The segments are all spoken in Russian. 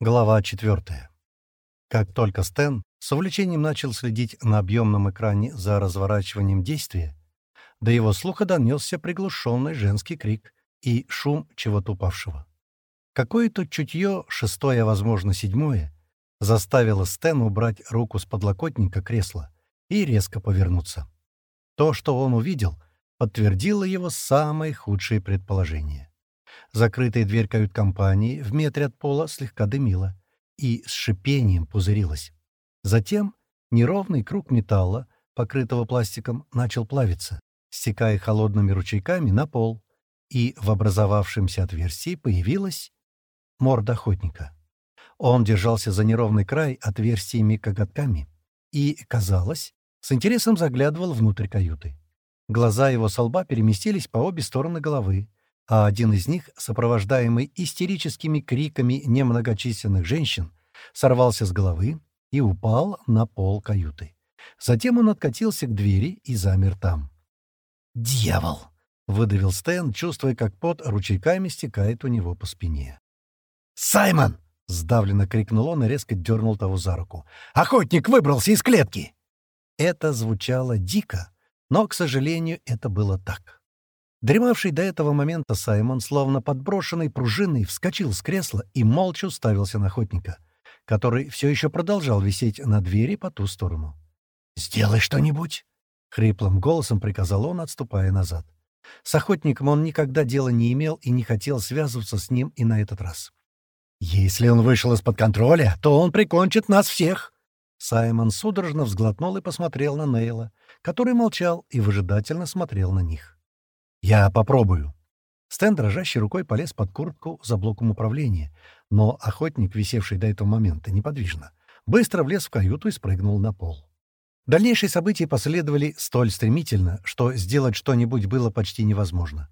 Глава 4. Как только Стэн с увлечением начал следить на объемном экране за разворачиванием действия, до его слуха донесся приглушенный женский крик и шум чего-то упавшего. Какое-то чутье, шестое, возможно седьмое, заставило Стэна убрать руку с подлокотника кресла и резко повернуться. То, что он увидел, подтвердило его самые худшие предположения. Закрытая дверь кают-компании в метре от пола слегка дымила и с шипением пузырилась. Затем неровный круг металла, покрытого пластиком, начал плавиться, стекая холодными ручейками на пол, и в образовавшемся отверстии появилась морда охотника. Он держался за неровный край отверстиями коготками и, казалось, с интересом заглядывал внутрь каюты. Глаза его со лба переместились по обе стороны головы, а один из них, сопровождаемый истерическими криками немногочисленных женщин, сорвался с головы и упал на пол каюты. Затем он откатился к двери и замер там. «Дьявол!» — выдавил Стэн, чувствуя, как пот ручейками стекает у него по спине. «Саймон!» — сдавленно крикнул он и резко дернул того за руку. «Охотник выбрался из клетки!» Это звучало дико, но, к сожалению, это было так. Дремавший до этого момента Саймон, словно подброшенный пружиной, вскочил с кресла и молча уставился на охотника, который все еще продолжал висеть на двери по ту сторону. «Сделай что-нибудь!» — хриплым голосом приказал он, отступая назад. С охотником он никогда дела не имел и не хотел связываться с ним и на этот раз. «Если он вышел из-под контроля, то он прикончит нас всех!» Саймон судорожно взглотнул и посмотрел на Нейла, который молчал и выжидательно смотрел на них. «Я попробую». Стэн дрожащей рукой полез под куртку за блоком управления, но охотник, висевший до этого момента неподвижно, быстро влез в каюту и спрыгнул на пол. Дальнейшие события последовали столь стремительно, что сделать что-нибудь было почти невозможно.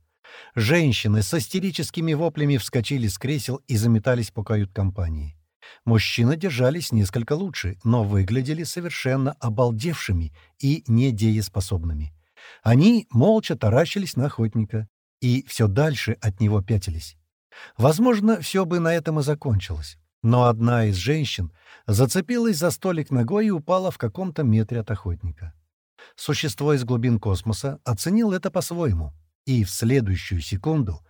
Женщины с истерическими воплями вскочили с кресел и заметались по кают-компании. Мужчины держались несколько лучше, но выглядели совершенно обалдевшими и недееспособными. Они молча таращились на охотника и все дальше от него пятились. Возможно, все бы на этом и закончилось. Но одна из женщин зацепилась за столик ногой и упала в каком-то метре от охотника. Существо из глубин космоса оценил это по-своему, и в следующую секунду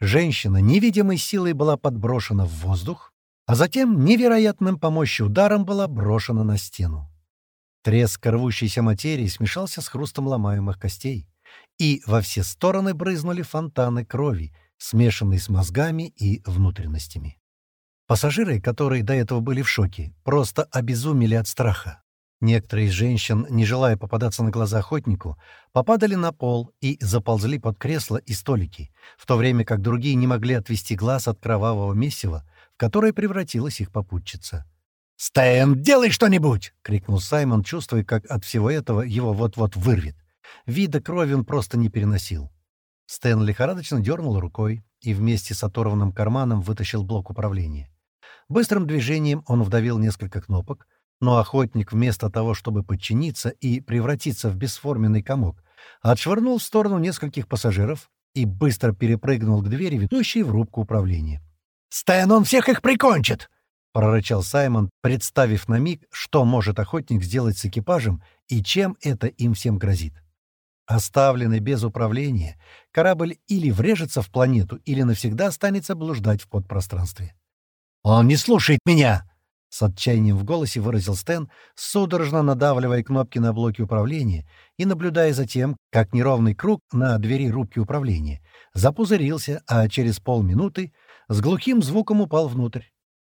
женщина невидимой силой была подброшена в воздух, а затем невероятным по мощи ударом была брошена на стену. Треск рвущейся материи смешался с хрустом ломаемых костей, и во все стороны брызнули фонтаны крови, смешанные с мозгами и внутренностями. Пассажиры, которые до этого были в шоке, просто обезумели от страха. Некоторые из женщин, не желая попадаться на глаза охотнику, попадали на пол и заползли под кресла и столики, в то время как другие не могли отвести глаз от кровавого месива, в которое превратилась их попутчица. «Стэн, делай что-нибудь!» — крикнул Саймон, чувствуя, как от всего этого его вот-вот вырвет. Вида крови он просто не переносил. Стэн лихорадочно дернул рукой и вместе с оторванным карманом вытащил блок управления. Быстрым движением он вдавил несколько кнопок, но охотник вместо того, чтобы подчиниться и превратиться в бесформенный комок, отшвырнул в сторону нескольких пассажиров и быстро перепрыгнул к двери, ведущей в рубку управления. «Стэн, он всех их прикончит!» Прорычал Саймон, представив на миг, что может охотник сделать с экипажем и чем это им всем грозит. Оставленный без управления, корабль или врежется в планету, или навсегда останется блуждать в подпространстве. «Он не слушает меня!» — с отчаянием в голосе выразил Стэн, судорожно надавливая кнопки на блоке управления и наблюдая за тем, как неровный круг на двери рубки управления запузырился, а через полминуты с глухим звуком упал внутрь.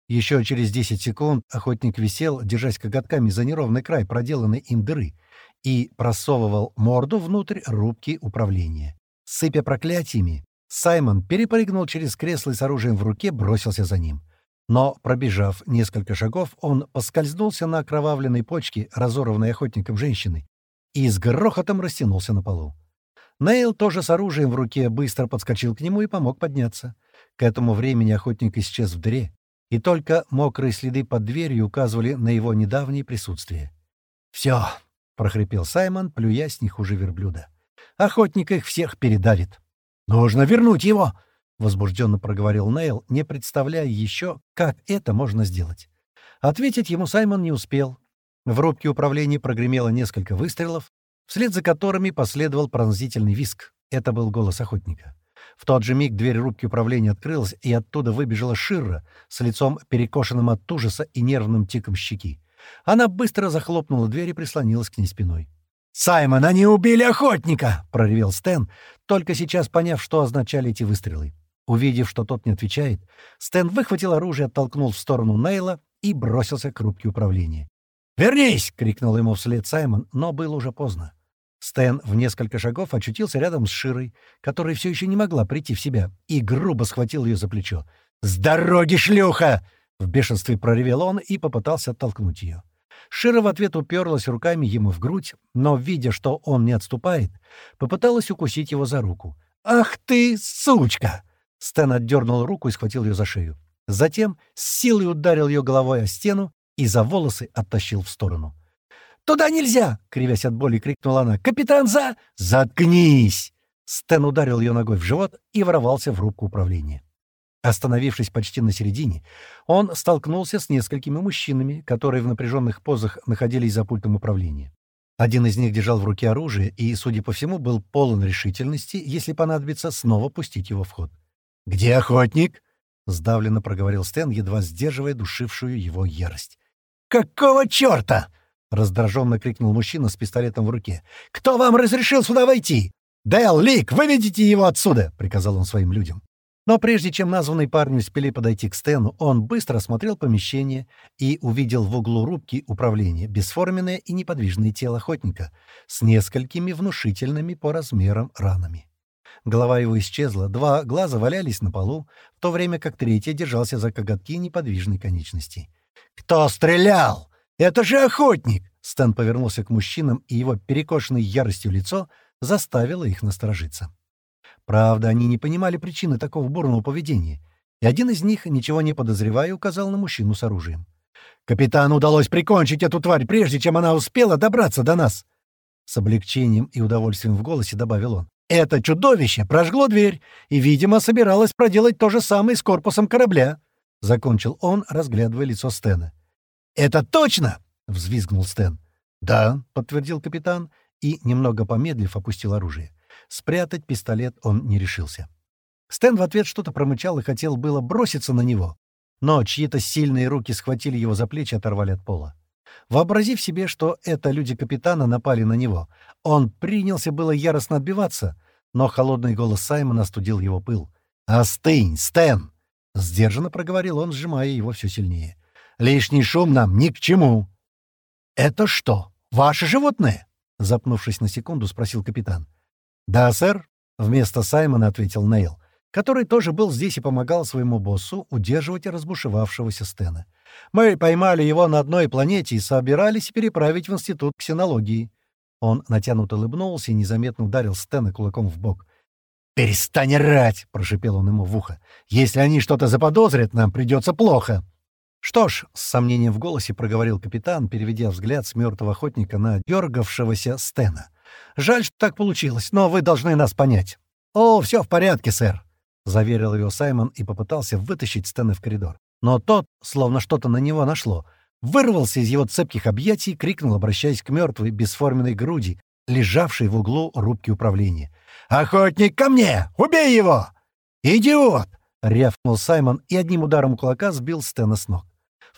Еще через 10 секунд охотник висел, держась коготками за неровный край проделанной им дыры, и просовывал морду внутрь рубки управления. Сыпя проклятиями, Саймон перепрыгнул через кресло и с оружием в руке бросился за ним. Но, пробежав несколько шагов, он поскользнулся на окровавленной почке, разорванной охотником женщины, и с грохотом растянулся на полу. Нейл тоже с оружием в руке быстро подскочил к нему и помог подняться. К этому времени охотник исчез в дыре, и только мокрые следы под дверью указывали на его недавнее присутствие. «Все!» — прохрипел Саймон, плюясь не хуже верблюда. «Охотник их всех передавит!» «Нужно вернуть его!» — возбужденно проговорил Нейл, не представляя еще, как это можно сделать. Ответить ему Саймон не успел. В рубке управления прогремело несколько выстрелов, вслед за которыми последовал пронзительный виск. Это был голос охотника. В тот же миг дверь рубки управления открылась, и оттуда выбежала Ширра с лицом перекошенным от ужаса и нервным тиком щеки. Она быстро захлопнула дверь и прислонилась к ней спиной. «Саймон, они убили охотника!» — проревел Стэн, только сейчас поняв, что означали эти выстрелы. Увидев, что тот не отвечает, Стэн выхватил оружие, оттолкнул в сторону Нейла и бросился к рубке управления. «Вернись!» — крикнул ему вслед Саймон, но было уже поздно. Стэн в несколько шагов очутился рядом с Широй, которая все еще не могла прийти в себя, и грубо схватил ее за плечо. «С дороги, шлюха!» — в бешенстве проревел он и попытался оттолкнуть ее. Шира в ответ уперлась руками ему в грудь, но, видя, что он не отступает, попыталась укусить его за руку. «Ах ты, сучка!» Стэн отдернул руку и схватил ее за шею. Затем с силой ударил ее головой о стену и за волосы оттащил в сторону. «Туда нельзя!» — кривясь от боли, крикнула она. «Капитан за...» «Заткнись!» Стэн ударил ее ногой в живот и ворвался в рубку управления. Остановившись почти на середине, он столкнулся с несколькими мужчинами, которые в напряженных позах находились за пультом управления. Один из них держал в руке оружие и, судя по всему, был полон решительности, если понадобится, снова пустить его в ход. «Где охотник?» — сдавленно проговорил Стэн, едва сдерживая душившую его ярость. «Какого черта?» — раздраженно крикнул мужчина с пистолетом в руке. «Кто вам разрешил сюда войти? Дэл, Лик, выведите его отсюда!» — приказал он своим людям. Но прежде чем названные парни успели подойти к Стэну, он быстро осмотрел помещение и увидел в углу рубки управления бесформенное и неподвижное тело охотника с несколькими внушительными по размерам ранами. Голова его исчезла, два глаза валялись на полу, в то время как третий держался за коготки неподвижной конечности. «Кто стрелял? Это же охотник!» Стэн повернулся к мужчинам, и его перекошенное яростью лицо заставило их насторожиться. Правда, они не понимали причины такого бурного поведения, и один из них, ничего не подозревая, указал на мужчину с оружием. «Капитану удалось прикончить эту тварь, прежде чем она успела добраться до нас!» С облегчением и удовольствием в голосе добавил он. «Это чудовище прожгло дверь и, видимо, собиралось проделать то же самое с корпусом корабля», — закончил он, разглядывая лицо Стена. «Это точно!» — взвизгнул Стэн. «Да», — подтвердил капитан и, немного помедлив, опустил оружие. Спрятать пистолет он не решился. Стэн в ответ что-то промычал и хотел было броситься на него, но чьи-то сильные руки схватили его за плечи и оторвали от пола. Вообразив себе, что это люди капитана напали на него, он принялся было яростно отбиваться, но холодный голос Саймона остудил его пыл. «Остынь, Стэн!» — сдержанно проговорил он, сжимая его все сильнее. «Лишний шум нам ни к чему!» «Это что, ваше животное?» — запнувшись на секунду, спросил капитан. «Да, сэр», — вместо Саймона ответил Нейл, который тоже был здесь и помогал своему боссу удерживать разбушевавшегося Стена. «Мы поймали его на одной планете и собирались переправить в Институт ксенологии». Он натянуто улыбнулся и незаметно ударил Стена кулаком в бок. «Перестань орать!» — прошипел он ему в ухо. «Если они что-то заподозрят, нам придется плохо». «Что ж», — с сомнением в голосе проговорил капитан, переведя взгляд с мертвого охотника на дергавшегося Стена. Жаль, что так получилось, но вы должны нас понять». «О, все в порядке, сэр», — заверил его Саймон и попытался вытащить Стэна в коридор. Но тот, словно что-то на него нашло, вырвался из его цепких объятий и крикнул, обращаясь к мертвой бесформенной груди, лежавшей в углу рубки управления. «Охотник, ко мне! Убей его!» «Идиот!» — рявкнул Саймон и одним ударом кулака сбил Стэна с ног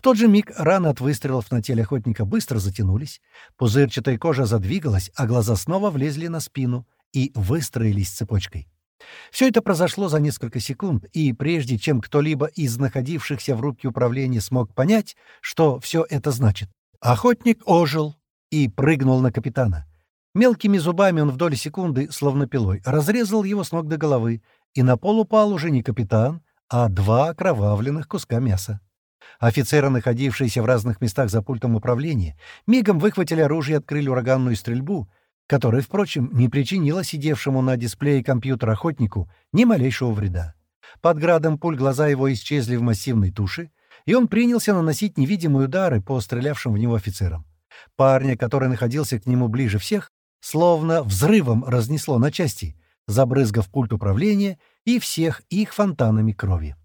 тот же миг раны от выстрелов на теле охотника быстро затянулись, пузырчатая кожа задвигалась, а глаза снова влезли на спину и выстроились цепочкой. Все это произошло за несколько секунд, и прежде чем кто-либо из находившихся в рубке управления смог понять, что все это значит, охотник ожил и прыгнул на капитана. Мелкими зубами он в доли секунды, словно пилой, разрезал его с ног до головы, и на пол упал уже не капитан, а два окровавленных куска мяса. Офицеры, находившиеся в разных местах за пультом управления, мигом выхватили оружие и открыли ураганную стрельбу, которая, впрочем, не причинила сидевшему на дисплее компьютера охотнику ни малейшего вреда. Под градом пуль глаза его исчезли в массивной туше, и он принялся наносить невидимые удары по стрелявшим в него офицерам. Парня, который находился к нему ближе всех, словно взрывом разнесло на части, забрызгав пульт управления и всех их фонтанами крови.